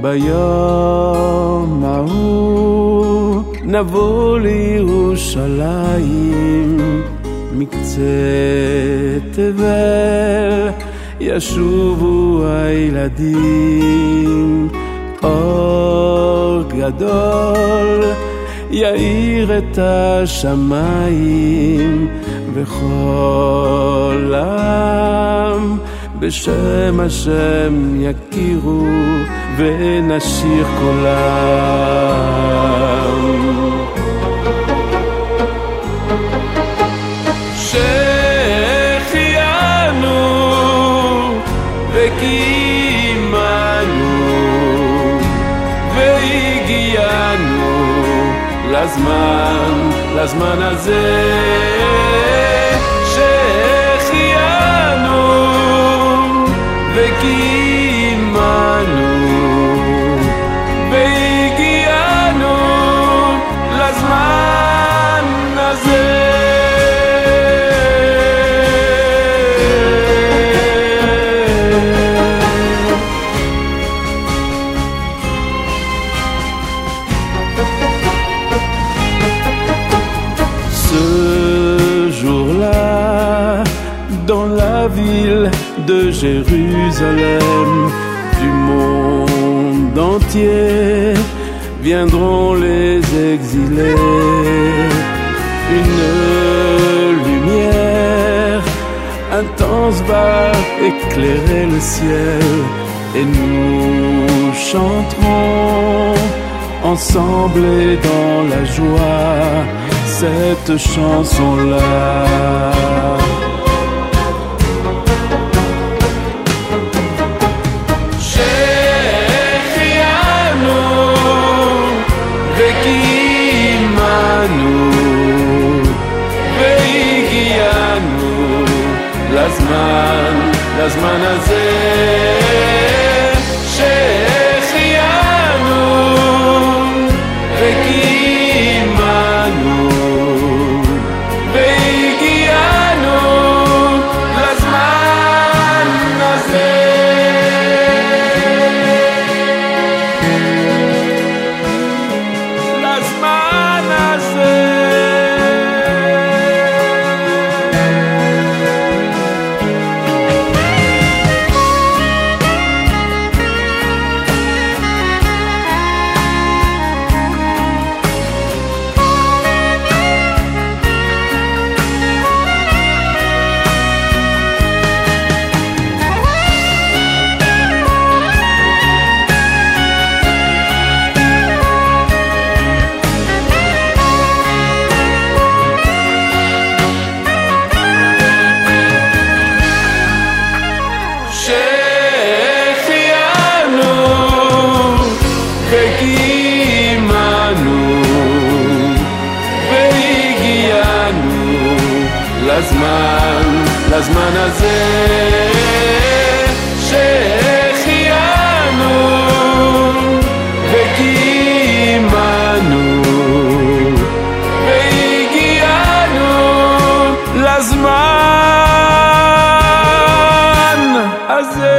ביום ההוא נבוא לירושלים מקצה תבל ישובו הילדים. אור גדול יאיר את השמיים וכל העם בשם השם יכירו ונשיר קולם. שהחיינו וקיימנו והגיענו לזמן, לזמן הזה de Jérusalem, du monde entier viendront les exilés. va éclairer le ciel et nous chanterons ensemble et dans la joie cette chanson-là. לזמן הזה לזמן, לזמן הזה שהחיינו וקיימנו והגיענו לזמן הזה